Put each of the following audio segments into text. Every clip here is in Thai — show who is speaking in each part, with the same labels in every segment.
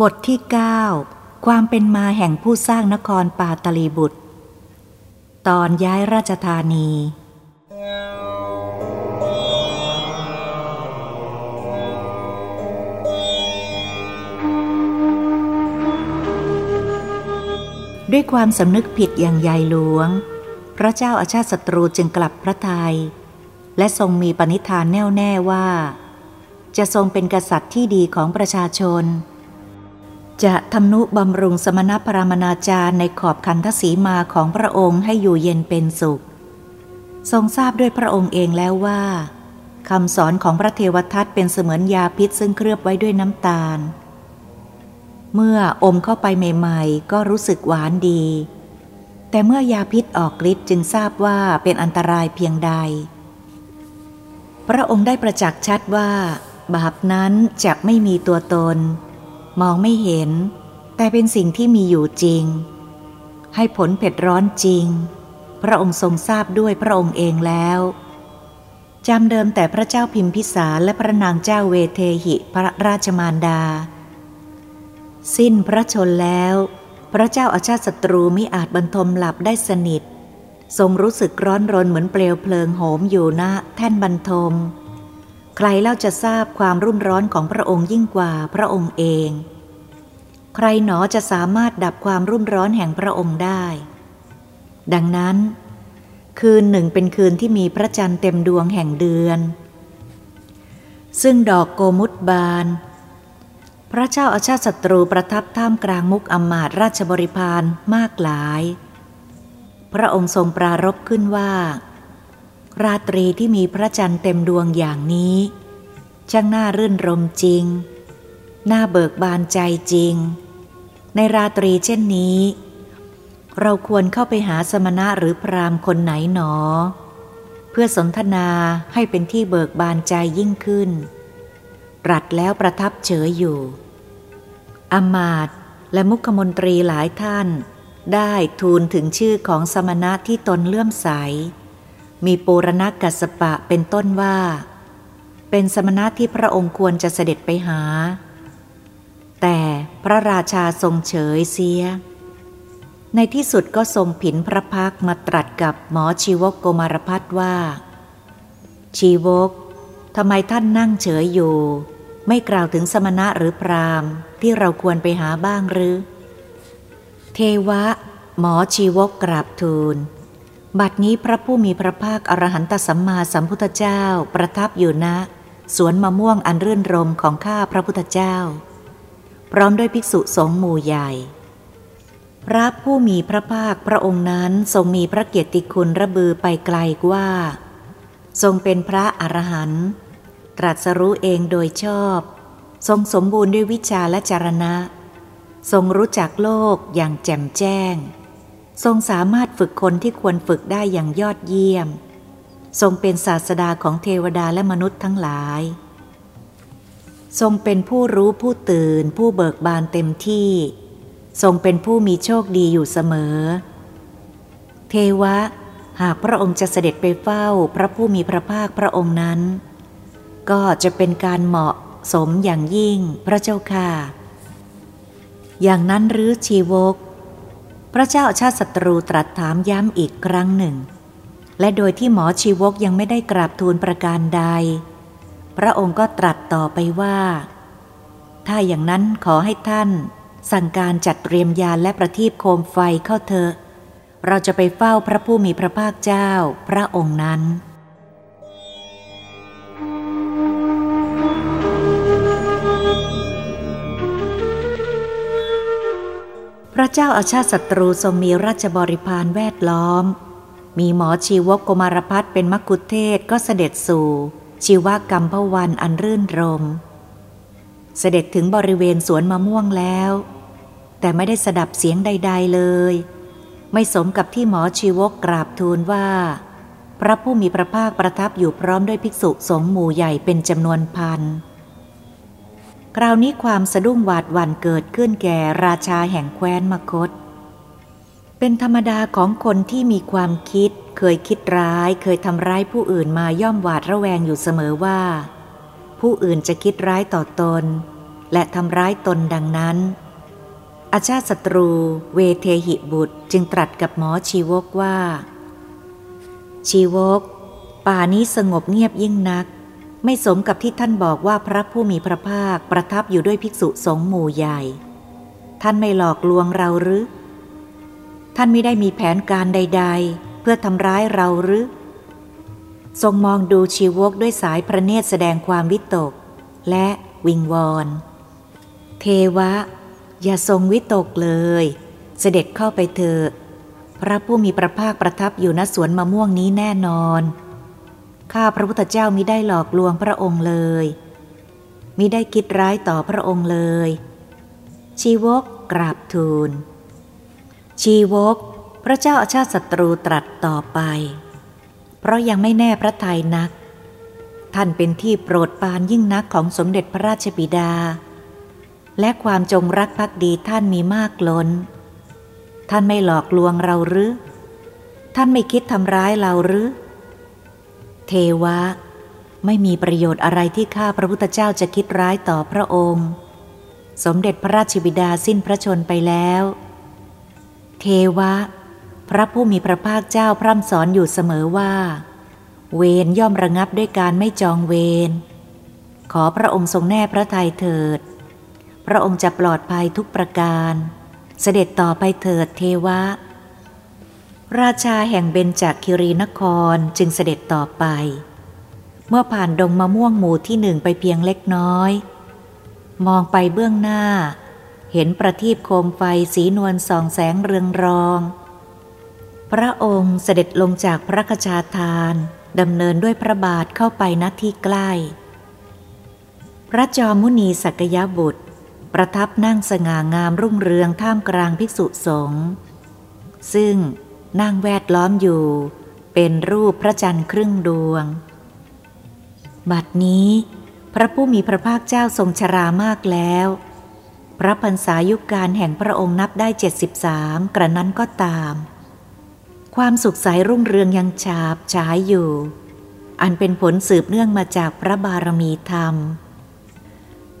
Speaker 1: บทที่ 9 ความเป็นมาแห่งผู้สร้างนครปาตลีบุตร ตอนย้ายราชธานี ด้วยความสำนึกผิดอย่างใหญ่หลวง พระเจ้าอาชาติศัตรูจึงกลับพระทยัยและทรงมีปณิธานแน่วแน่ว่า จะทรงเป็นกษัตริย์ที่ดีของประชาชน จะทำนุบำรุงสมณพราหมณาจารย์ในขอบคันทศีมาของพระองค์ให้อยู่เย็นเป็นสุข ทรงทราบด้วยพระองค์เองแล้วว่าคำสอนของพระเทวทัตเป็นเสมือนยาพิษซึ่งเคลือบไว้ด้วยน้ำตาล เมื่ออมเข้าไปใหม่ๆ ก็รู้สึกหวานดี แต่เมื่อยาพิษออกฤทธิ์จึงทราบว่าเป็นอันตรายเพียงใด พระองค์ได้ประจักษ์ชัดว่า บาปนั้นจะไม่มีตัวตน มองไม่เห็น แต่เป็นสิ่งที่มีอยู่จริง ให้ผลเผ็ดร้อนจริง พระองค์ทรงทราบด้วยพระองค์เองแล้วจำเดิมแต่พระเจ้าพิมพิสารและพระนางเจ้าเวเทหิพระราชมารดา สิ้นพระชนแล้ว พระเจ้าอาชาติศัตรูมิอาจบรรทมหลับได้สนิท ทรงรู้สึกร้อนรนเหมือนเปลวเพลิงโหมอยู่ณแท่นบรรทม ใครเล่าจะทราบความรุ่มร้อนของพระองค์ยิ่งกว่าพระองค์เอง ใครหนอจะสามารถดับความรุ่มร้อนแห่งพระองค์ได้ ดังนั้น คืนหนึ่งเป็นคืนที่มีพระจันทร์เต็มดวงแห่งเดือน ซึ่งดอกโกมุตบาน พระเจ้าอาชาติศัตรูประทับท่ามกลางมุกอมาตราชบริพารมากหลาย พระองค์ทรงปรารบขึ้นว่า ราตรีที่มีพระจันทร์เต็มดวงอย่างนี้ ช่างน่ารื่นรมจริง น่าเบิกบานใจจริง ในราตรีเช่นนี้ เราควรเข้าไปหาสมณะหรือพรามคนไหนหนอ เพื่อสนทนาให้เป็นที่เบิกบานใจยิ่งขึ้นรัดแล้วประทับเฉยอยู่ อมาตและมุขมนตรีหลายท่าน ได้ทูลถึงชื่อของสมณะที่ตนเลื่อมใส มีปูรณกัสปะเป็นต้นว่า เป็นสมณะที่พระองค์ควรจะเสด็จไปหา แต่พระราชาทรงเฉยเสีย ในที่สุดก็ทรงผินพระพักมาตรัสกับหมอชีวกโกมารพัฒว่า ชีวกทำไมท่านนั่งเฉยอยู่ ไม่กล่าวถึงสมณะหรือพรามที่เราควรไปหาบ้างหรือ เทวะ หมอชีวกกราบทูล บัดนี้พระผู้มีพระภาคอรหันตสัมมาสัมพุทธเจ้าประทับอยู่ณสวนมะม่วงอันรื่นรมของข้าพระพุทธเจ้า พร้อมด้วยภิกษุสงฆ์หมู่ใหญ่พระผู้มีพระภาคพระองค์นั้นทรงมีพระเกียรติคุณระบือไปไกลว่า ทรงเป็นพระอรหันต์ตรัสรู้เองโดยชอบ ทรงสมบูรณ์ด้วยวิชาและจารณะ ทรงรู้จักโลกอย่างแจ่มแจ้ง ทรงสามารถฝึกคนที่ควรฝึกได้อย่างยอดเยี่ยม ทรงเป็นศาสดาของเทวดาและมนุษย์ทั้งหลาย ทรงเป็นผู้รู้ผู้ตื่น ผู้เบิกบานเต็มที่ ทรงเป็นผู้มีโชคดีอยู่เสมอ เทวะ หากพระองค์จะเสด็จไปเฝ้าพระผู้มีพระภาคพระองค์นั้น ก็จะเป็นการเหมาะสมอย่างยิ่งพระเจ้าค่ะ อย่างนั้นหรือชีวก พระเจ้าชาติศัตรูตรัสถามย้ำอีกครั้งหนึ่ง และโดยที่หมอชีวกยังไม่ได้กราบทูลประการใด พระองค์ก็ตรัสต่อไปว่า ถ้าอย่างนั้นขอให้ท่าน สั่งการจัดเตรียมยานและประทีปโคมไฟเข้าเถอะ เราจะไปเฝ้าพระผู้มีพระภาคเจ้าพระองค์นั้นพระเจ้าอาชาติศัตรูทรงมีราชบริพารแวดล้อม มีหมอชีวกโกมารพัฒเป็นมกุเทศก็เสด็จสู่ ชีวกรรมพวันอันรื่นรม เสด็จถึงบริเวณสวนมะม่วงแล้ว แต่ไม่ได้สดับเสียงใด ๆเลย ไม่สมกับที่หมอชีวกกราบทูลว่า พระผู้มีพระภาคประทับอยู่พร้อมด้วยภิกษุสงฆ์หมู่ใหญ่เป็นจำนวนพันคราวนี้ความสะดุ้งหวาดหวั่นเกิดขึ้นแก่ราชาแห่งแคว้นมคต เป็นธรรมดาของคนที่มีความคิด เคยคิดร้ายเคยทำร้ายผู้อื่นมาย่อมหวาดระแวงอยู่เสมอว่า ผู้อื่นจะคิดร้ายต่อตน และทำร้ายตนดังนั้น อาชาติศัตรูเวเทหิบุตรจึงตรัสกับหมอชีวกว่า ชีวก ป่านี้สงบเงียบยิ่งนัก ไม่สมกับที่ท่านบอกว่าพระผู้มีพระภาคประทับอยู่ด้วยภิกษุสงฆ์หมู่ใหญ่ ท่านไม่หลอกลวงเราหรือ ท่านไม่ได้มีแผนการใด ๆ เพื่อทำร้ายเราหรือ ทรงมองดูชีวกด้วยสายพระเนตรแสดงความวิตก และวิงวอน เทวะ อย่าทรงวิตกเลย เสด็จเข้าไปเถอะพระผู้มีพระภาคประทับอยู่ณสวนมะม่วงนี้แน่นอนข้าพระพุทธเจ้ามิได้หลอกลวงพระองค์เลยมิได้คิดร้ายต่อพระองค์เลย ชีวกกราบทูล ชีวก พระเจ้าอาชาติศัตรูตรัสต่อไป เพราะยังไม่แน่พระทัยนัก ท่านเป็นที่โปรดปานยิ่งนักของสมเด็จพระราชบิดา และความจงรักภักดีท่านมีมากล้น ท่านไม่หลอกลวงเราหรือ ท่านไม่คิดทำร้ายเราหรือ เทวะ ไม่มีประโยชน์อะไรที่ข้าพระพุทธเจ้าจะคิดร้ายต่อพระองค์ สมเด็จพระราชบิดาสิ้นพระชนไปแล้ว เทวะ พระผู้มีพระภาคเจ้าพร่ำสอนอยู่เสมอว่า เวรย่อมระงับด้วยการไม่จองเวร ขอพระองค์ทรงแน่พระทัยเถิด พระองค์จะปลอดภัยทุกประการ เสด็จต่อไปเถิดเทวะ ราชาแห่งเบญจคิรีนครจึงเสด็จต่อไป เมื่อผ่านดงมะม่วงหมู่ที่หนึ่งไปเพียงเล็กน้อย มองไปเบื้องหน้า เห็นประทีปโคมไฟสีนวลส่องแสงเรืองรอง พระองค์เสด็จลงจากพระคชาทานดำเนินด้วยพระบาทเข้าไปณที่ใกล้ พระจอมุนีสักยบุตร ประทับนั่งสง่างามรุ่งเรืองท่ามกลางภิกษุสงฆ์ซึ่งนั่งแวดล้อมอยู่ เป็นรูปพระจันทร์ครึ่งดวง บัดนี้ พระผู้มีพระภาคเจ้าทรงชรามากแล้ว พระพรรษายุคการแห่งพระองค์นับได้เจ็ดสิบสามกระนั้นก็ตาม ความสุขใสรุ่งเรืองยังฉาบฉายอยู่ อันเป็นผลสืบเนื่องมาจากพระบารมีธรรม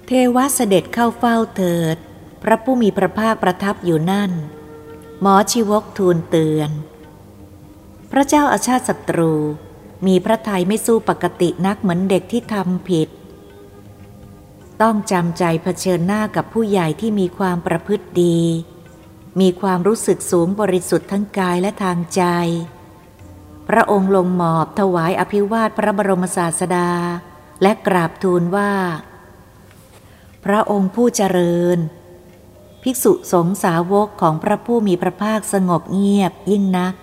Speaker 1: เทวะเสด็จเข้าเฝ้าเถิด พระผู้มีพระภาคประทับอยู่นั่น หมอชีวกทูลเตือน พระเจ้าอาชาติศัตรู มีพระทัยไม่สู้ปกตินักเหมือนเด็กที่ทำผิด ต้องจำใจเผชิญหน้ากับผู้ใหญ่ที่มีความประพฤติดี มีความรู้สึกสูงบริสุทธิ์ทั้งกายและทางใจ พระองค์ลงหมอบถวายอภิวาทพระบรมศาสดา และกราบทูลว่า พระองค์ผู้เจริญ ภิกษุสงฆ์สาวกของพระผู้มีพระภาคสงบเงียบยิ่งนัก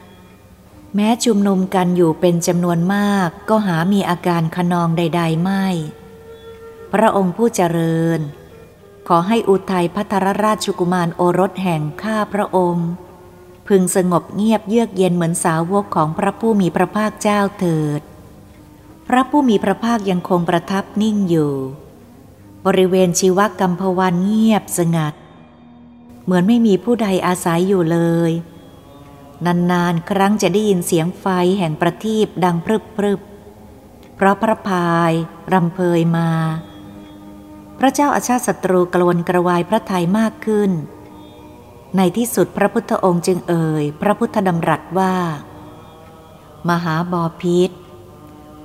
Speaker 1: แม้ชุมนุมกันอยู่เป็นจำนวนมากก็หามีอาการขนองใด ๆ ไม่ พระองค์ผู้เจริญ ขอให้อุทัยพัทรราชกุมารโอรสแห่งข้าพระองค์ พึงสงบเงียบเยือกเย็นเหมือนสาวกของพระผู้มีพระภาคเจ้าเถิด พระผู้มีพระภาคยังคงประทับนิ่งอยู่ บริเวณชีวกัมพวันเงียบสงัด เหมือนไม่มีผู้ใดอาศัยอยู่เลย นานๆ ครั้งจะได้ยินเสียงไฟแห่งประทีปดังพรึบพรึบเพราะพระพายรำเพยมา พระเจ้าอาชาติศัตรูกลวนกระวายพระทัยมากขึ้น ในที่สุดพระพุทธองค์จึงเอ่ย พระพุทธดำรัสว่า มหาบอพิษ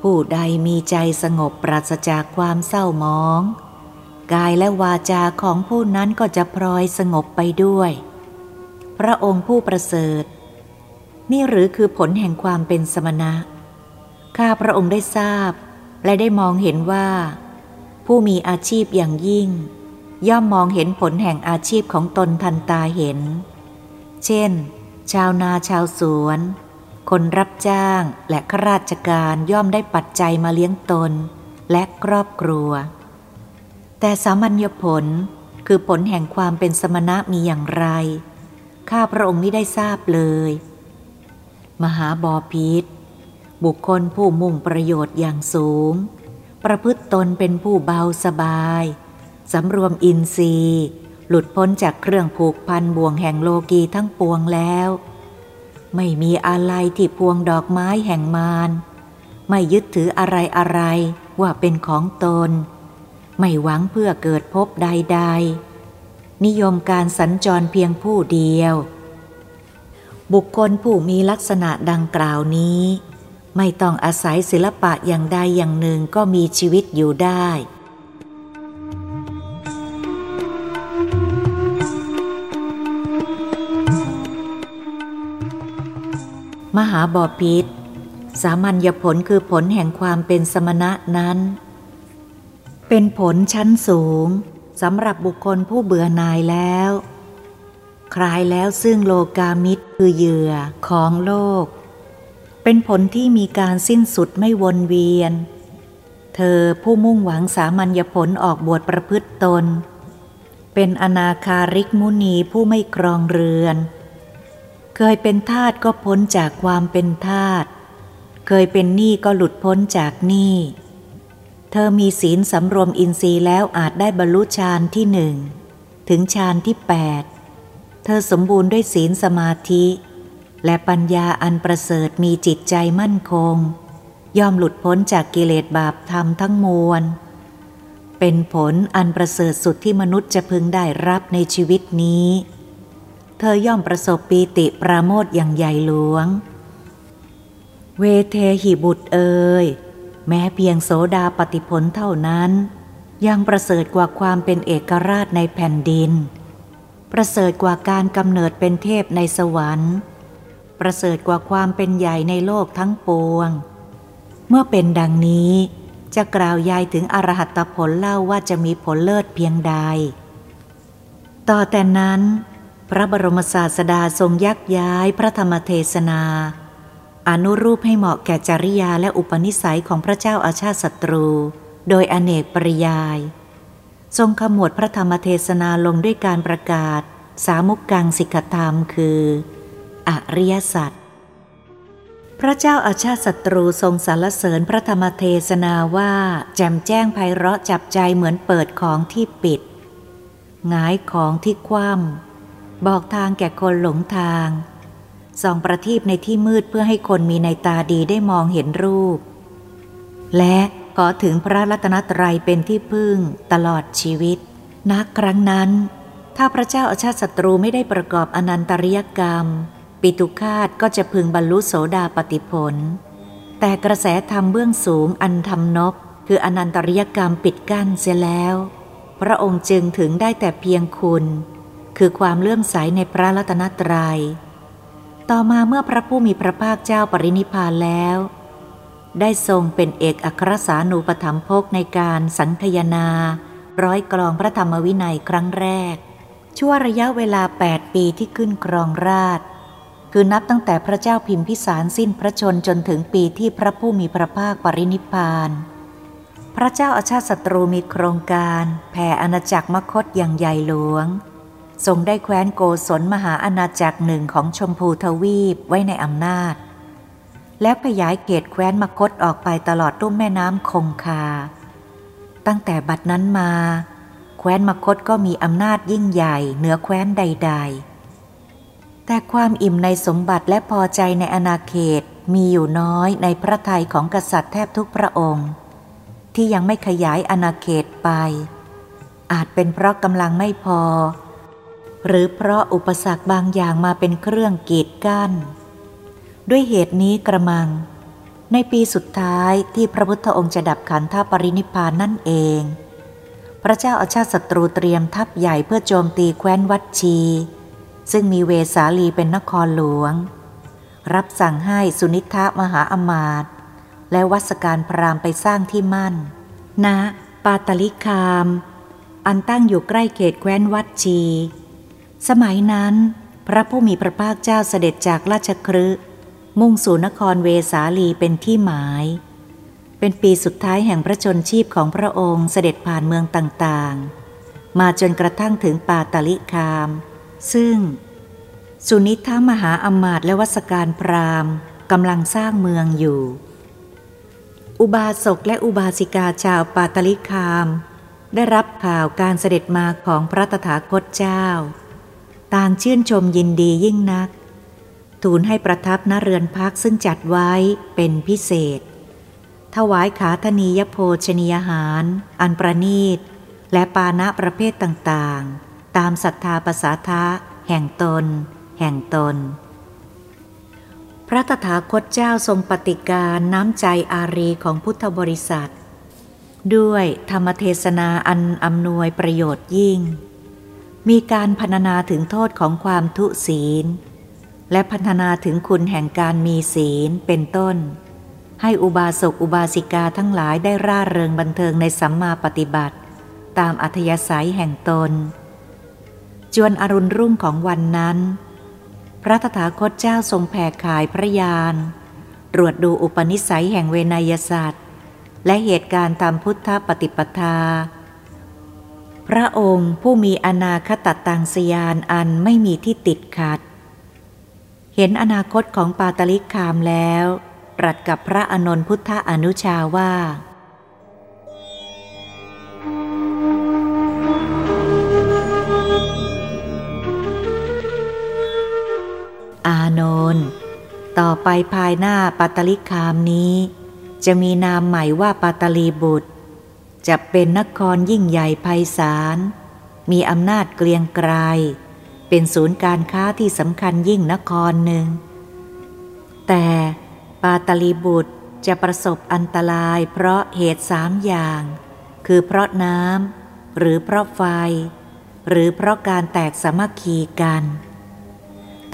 Speaker 1: ผู้ใดมีใจสงบปราศจากความเศร้ามอง กายและวาจาของผู้นั้นก็จะพลอยสงบไปด้วย พระองค์ผู้ประเสริฐ นี่หรือคือผลแห่งความเป็นสมณะ ข้าพระองค์ได้ทราบ และได้มองเห็นว่า ผู้มีอาชีพอย่างยิ่ง ย่อมมองเห็นผลแห่งอาชีพของตนทันตาเห็น เช่น ชาวนาชาวสวน คนรับจ้างและข้าราชการย่อมได้ปัจจัยมาเลี้ยงตนและครอบครัว แต่สามัญญผลคือผลแห่งความเป็นสมณะมีอย่างไร ข้าพระองค์ไม่ได้ทราบเลย มหาบอพิษบุคคลผู้มุ่งประโยชน์อย่างสูง ประพฤติตนเป็นผู้เบาสบาย สำรวมอินทรีย์ หลุดพ้นจากเครื่องผูกพันบ่วงแห่งโลกีทั้งปวงแล้ว ไม่มีอะไรที่พวงดอกไม้แห่งมารไม่ยึดถืออะไรอะไรว่าเป็นของตน ไม่หวังเพื่อเกิดพบใดๆ นิยมการสัญจรเพียงผู้เดียว บุคคลผู้มีลักษณะดังกล่าวนี้ ไม่ต้องอาศัยศิลปะอย่างใดอย่างหนึ่งก็มีชีวิตอยู่ได้ มหาบอพิษสามัญญผลคือผลแห่งความเป็นสมณะนั้น เป็นผลชั้นสูงสำหรับบุคคลผู้เบื่อนายแล้ว คลายแล้วซึ่งโลกามิตรคือเหยื่อของโลก เป็นผลที่มีการสิ้นสุดไม่วนเวียน เธอผู้มุ่งหวังสามัญญผลออกบวชประพฤติตน เป็นอนาคาริกมุนีผู้ไม่ครองเรือน เคยเป็นทาสก็พ้นจากความเป็นทาสเคยเป็นหนี้ก็หลุดพ้นจากหนี้เธอมีศีลสำรวมอินทรีย์แล้วอาจได้บรรลุฌานที่หนึ่งถึงฌานที่แปดเธอสมบูรณ์ด้วยศีลสมาธิ และปัญญาอันประเสริฐมีจิตใจมั่นคง ย่อมหลุดพ้นจากกิเลสบาปธรรมทั้งมวล เป็นผลอันประเสริฐสุดที่มนุษย์จะพึงได้รับในชีวิตนี้ เธอย่อมประสบปีติปราโมทอย่างใหญ่หลวง เวเทหิบุตรเอ่ยแม้เพียงโสดาปฏิผลเท่านั้น ยังประเสริฐกว่าความเป็นเอกราชในแผ่นดิน ประเสริฐกว่าการกำเนิดเป็นเทพในสวรรค์ ประเสริฐกว่าความเป็นใหญ่ในโลกทั้งปวง เมื่อเป็นดังนี้จะกล่าวยายถึงอรหัตผลเล่าว่าจะมีผลเลิศเพียงใด ต่อแต่นั้น พระบรมศาสดาทรงยักย้ายพระธรรมเทศนา อนุรูปให้เหมาะแก่จริยาและอุปนิสัยของพระเจ้าอาชาติศัตรู โดยอเนกปริยาย ทรงขมวดพระธรรมเทศนาลงด้วยการประกาศ สามุกกังสิกธรรมคือ อริยสัจพระเจ้าอาชาติศัตรูทรงสรรเสริญพระธรรมเทศนาว่าแจ่มแจ้งไพเราะจับใจเหมือนเปิดของที่ปิดงายของที่คว่ำบอกทางแก่คนหลงทางส่องประทีปในที่มืดเพื่อให้คนมีในตาดีได้มองเห็นรูป และขอถึงพระรัตนตรัยเป็นที่พึ่งตลอดชีวิต นักครั้งนั้น ถ้าพระเจ้าอาชาติศัตรูไม่ได้ประกอบอนันตริยกรรม ปิตุคาตก็จะพึงบรรลุโสดาปติผล แต่กระแสธรรมเบื้องสูงอันทำนบคืออนันตริยกรรมปิดกั้นเสียแล้ว พระองค์จึงถึงได้แต่เพียงคุณ คือความเลื่อมใสในพระรัตนตรยัย ต่อมาเมื่อพระผู้มีพระภาคเจ้าปรินิพานแล้ว ได้ทรงเป็นเอกอัครสานุปถัมภกในการสังคยนา ร้อยกลองพระธรรมวินัยครั้งแรก ชั่วระยะเวลา 8 ปีที่ขึ้นครองราช คือนับตั้งแต่พระเจ้าพิมพิสารสิ้นพระชนจนถึงปีที่พระผู้มีพระภาคปรินิพาน พระเจ้าอาชาติศัตรูมีโครงการแผ่อาณาจักรมคตอย่างใหญ่หลวง ทรงได้แคว้นโกศลมหาอาณาจักรหนึ่งของชมพูทวีปไว้ในอำนาจ แล้วขยายเขตแคว้นมคตออกไปตลอดรุ่มแม่น้ำคงคา ตั้งแต่บัดนั้นมา แคว้นมคตก็มีอำนาจยิ่งใหญ่เหนือแคว้นใด ๆ แต่ความอิ่มในสมบัติและพอใจในอาณาเขตมีอยู่น้อยในพระทัยของกษัตริย์แทบทุกพระองค์ ที่ยังไม่ขยายอาณาเขตไป อาจเป็นเพราะกำลังไม่พอ หรือเพราะอุปสรรคบางอย่างมาเป็นเครื่องกีดกั้น ด้วยเหตุนี้กระมัง ในปีสุดท้ายที่พระพุทธองค์จะดับขันธปรินิพานนั่นเอง พระเจ้าอาชาติศัตรูเตรียมทัพใหญ่เพื่อโจมตีแคว้นวัดชี ซึ่งมีเวสาลีเป็นนครหลวง รับสั่งให้สุนิทะมหาอมาตย์และวัสการพรามไปสร้างที่มั่นณปาตลิคาม อันตั้งอยู่ใกล้เขตแคว้นวัดชี สมัยนั้น พระผู้มีพระภาคเจ้าเสด็จจากราชครืมุ่งสู่นครเวสาลีเป็นที่หมาย เป็นปีสุดท้ายแห่งพระชนชีพของพระองค์เสด็จผ่านเมืองต่างๆ มาจนกระทั่งถึงปาตาลิคาม ซึ่ง สุนิธามหาอมาตและวัสการพราหมณ์กำลังสร้างเมืองอยู่ อุบาสกและอุบาสิกาชาวปาตลิคาม ได้รับข่าวการเสด็จมาของพระตถาคตเจ้า ต่างชื่นชมยินดียิ่งนัก ทูลให้ประทับณเรือนพักซึ่งจัดไว้เป็นพิเศษ ถวายขาธนียโภชนียหาร อันประนีตและปานะประเภทต่างๆ ตามศรัทธาภาษาทะแห่งตน แห่งตน พระตถาคตเจ้าทรงปฏิการน้ำใจอารีของพุทธบริษัท ด้วยธรรมเทศนาอันอำนวยประโยชน์ยิ่ง มีการพรรณนาถึงโทษของความทุศีล และพัฒนาถึงคุณแห่งการมีศีลเป็นต้น ให้อุบาสกอุบาสิกาทั้งหลายได้ร่าเริงบันเทิงในสัมมาปฏิบัติ ตามอัธยาศัยแห่งตน จวนอรุณรุ่งของวันนั้น พระตถาคตเจ้าทรงแผ่ขายพระยานตรวจดูอุปนิสัยแห่งเวนยศาสตร์และเหตุการณ์ตามพุทธปฏิปทา พระองค์ผู้มีอนาคตตังสยานอันไม่มีที่ติดขัด เห็นอนาคตของปาตลิกคามแล้ว ตรัสกับพระอนนท์พุทธอนุชาว่าานนท์ต่อไปภายหน้าปาตลิคามนี้ จะมีนามใหม่ว่าปาตลีบุตร จะเป็นนครยิ่งใหญ่ไพศาล มีอำนาจเกลียงไกร เป็นศูนย์การค้าที่สำคัญยิ่งนครหนึ่ง แต่ปาตลีบุตรจะประสบอันตรายเพราะเหตุสามอย่าง คือเพราะน้ำหรือเพราะไฟ หรือเพราะการแตกสามัคคีกัน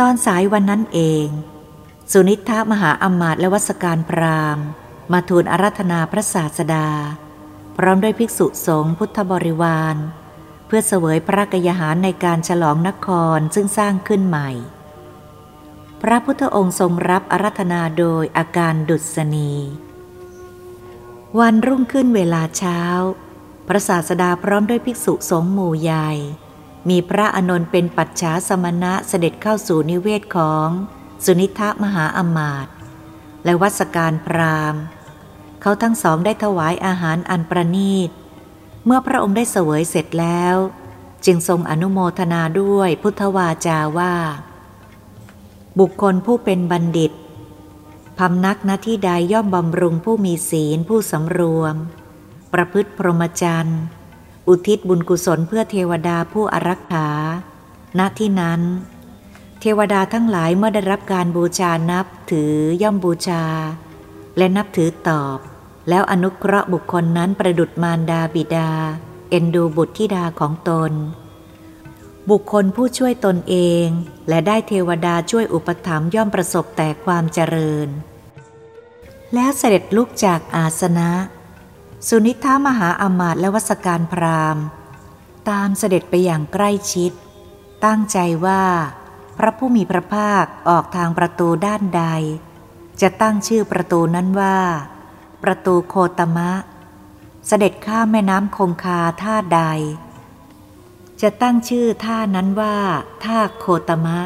Speaker 1: ตอนสายวันนั้นเอง สุนิธามหาอมมาตและวัสการพราหมณ์ มาทูลอารัธนาพระศาสดา พร้อมด้วยภิกษุสงฆ์พุทธบริวาร เพื่อเสวยพระกยาหารในการฉลองนครซึ่งสร้างขึ้นใหม่ พระพุทธองค์ทรงรับอารัธนาโดยอาการดุษณี วันรุ่งขึ้นเวลาเช้า พระศาสดาพร้อมด้วยภิกษุสงฆ์หมู่ใหญ่ มีพระอนนท์เป็นปัจฉาสมณะเสด็จเข้าสู่นิเวศของสุนิธมหาอมาตย์และวัสการพราหมณ์ เขาทั้งสองได้ถวายอาหารอันประณีต เมื่อพระองค์ได้เสวยเสร็จแล้ว จึงทรงอนุโมทนาด้วยพุทธวาจาว่า บุคคลผู้เป็นบัณฑิตพำนักณที่ใดย่อมบำรุงผู้มีศีลผู้สำรวม ประพฤติพรหมจรรย์ อุทิศบุญกุศลเพื่อเทวดาผู้อารักขา ณ ที่นั้น เทวดาทั้งหลายเมื่อได้รับการบูชานับถือย่อมบูชา และนับถือตอบ แล้วอนุเคราะห์บุคคลนั้นประดุดมารดาบิดา เอ็นดูบุตรธิดาของตน บุคคลผู้ช่วยตนเอง และได้เทวดาช่วยอุปถัมย่อมประสบแต่ความเจริญ แล้วเสด็จลุกจากอาสนะ สุนิธามหาอมาตและวัสการพราหมณ์ ตามเสด็จไปอย่างใกล้ชิด ตั้งใจว่า พระผู้มีพระภาคออกทางประตูด้านใด จะตั้งชื่อประตูนั้นว่า ประตูโคตมะ เสด็จข้ามแม่น้ำคงคาท่าใด จะตั้งชื่อท่านั้นว่า ท่าโคตมะ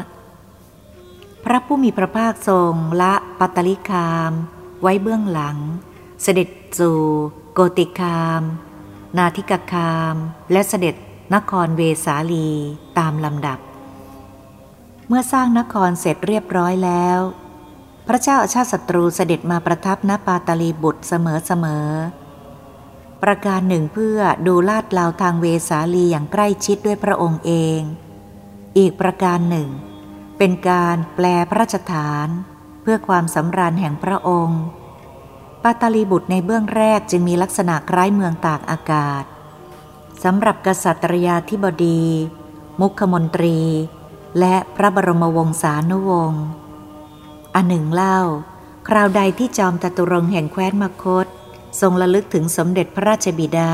Speaker 1: พระผู้มีพระภาคทรงละปัตตลิคาม ไว้เบื้องหลัง เสด็จสู่ โกติคาม นาทิกคาม และเสด็จนครเวสาลีตามลำดับ เมื่อสร้างนครเสร็จเรียบร้อยแล้ว พระเจ้าอาชาติศัตรูเสด็จมาประทับณปาตาลีบุตรเสมอๆ ประการหนึ่งเพื่อดูลาดลาวทางเวสาลีอย่างใกล้ชิดด้วยพระองค์เอง อีกประการหนึ่ง เป็นการแปลพระราชฐาน เพื่อความสำราญแห่งพระองค์ ปาตาลีบุตรในเบื้องแรกจึงมีลักษณะคล้ายเมืองตากอากาศสำหรับกษัตริยาธิบดี มุขมนตรี และพระบรมวงศานุวงศ์อันหนึ่งเล่า คราวใดที่จอมจตุรงแห่งแคว้นมคต ทรงระลึกถึงสมเด็จพระราชบิดา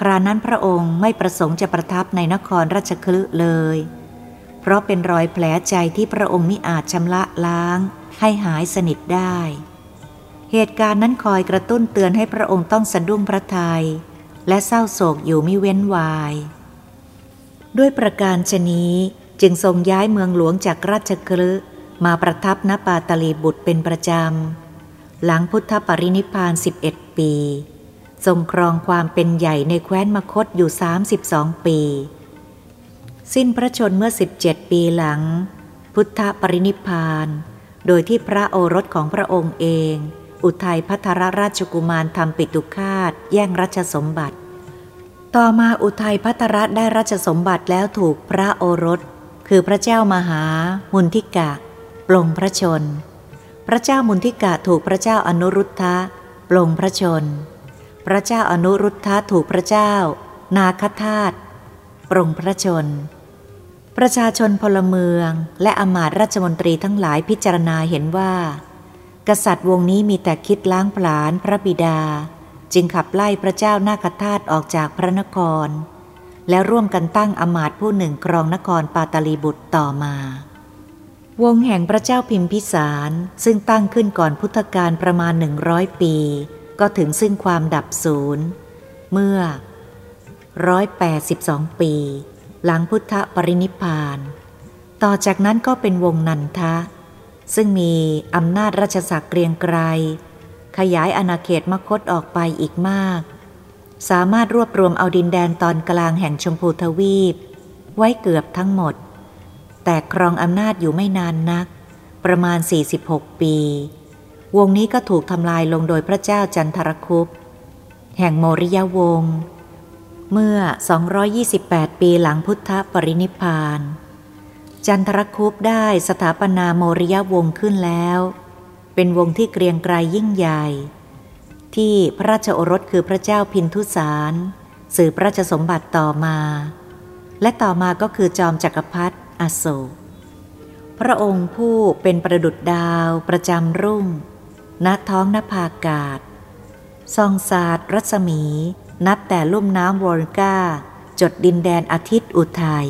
Speaker 1: ครานั้นพระองค์ไม่ประสงค์จะประทับในนครราชคลึเลย เพราะเป็นรอยแผลใจที่พระองค์มิอาจชำระล้างให้หายสนิทได้ เหตุการณ์นั้นคอยกระตุ้นเตือนให้พระองค์ต้องสะดุ้งพระทยัยและเศร้าโศกอยู่มิเว้นวาย ด้วยประการชนี้จึงทรงย้ายเมืองหลวงจากราชคลึมาประทับณปาตลีบุตรเป็นประจำ หลังพุทธปรินิพาน 11 ปี ทรงครองความเป็นใหญ่ในแคว้นมคตอยู่ 32 ปี สิ้นพระชนเมื่อ 17 ปีหลัง พุทธปรินิพาน โดยที่พระโอรสของพระองค์เอง อุทัยพัทรราชกุมารทำปิตุคาตแย่งรัชสมบัติ ต่อมาอุทัยพัทรได้รัชสมบัติแล้วถูกพระโอรส คือพระเจ้ามหา มุนทิกะ ปลงพระชน พระเจ้ามุนทิกะถูกพระเจ้าอนุรุทธะปลงพระชน พระเจ้าอนุรุทธะถูกพระเจ้า นาคธาตปรงพระชนประชาชนพลเมืองและอมาตราชมนตรีทั้งหลายพิจารณาเห็นว่า กษัตริย์วงนี้มีแต่คิดล้างผลาญพระบิดา จึงขับไล่พระเจ้านาคธาตุออกจากพระนคร แล้วร่วมกันตั้งอมาตผู้หนึ่งครองนครปาตาลีบุตรต่อมา วงแห่งพระเจ้าพิมพิสารซึ่งตั้งขึ้นก่อนพุทธกาลประมาณหนึ่งร้อยปี ก็ถึงซึ่งความดับศูนย์เมื่อ182ปี หลังพุทธปรินิพาน ต่อจากนั้นก็เป็นวงนันทะ ซึ่งมีอำนาจราชสักเกรียงไกรขยายอาณาเขตมคตออกไปอีกมาก สามารถรวบรวมเอาดินแดนตอนกลางแห่งชมพูทวีป ไว้เกือบทั้งหมด แต่ครองอำนาจอยู่ไม่นานนัก ประมาณ 46 ปี วงนี้ก็ถูกทำลายลงโดยพระเจ้าจันทรคุปแห่งโมริยวงศ์เมื่อ 228 ปีหลังพุทธปรินิพาน จันทรคุปได้สถาปนาโมริยวงศ์ขึ้นแล้ว เป็นวงที่เกรียงไกรยิ่งใหญ่ ที่พระราชโอรสคือพระเจ้าพินทุสารสืบราชสมบัติต่อมา และต่อมาก็คือจอมจักรพรรดิอโศกพระองค์ผู้เป็นประดุดดาวประจำรุ่งณท้องนภาอากาศทรงศาสตร์รัศมี นับแต่ลุ่มน้ำวอลกาจดดินแดนอาทิตย์อุทัย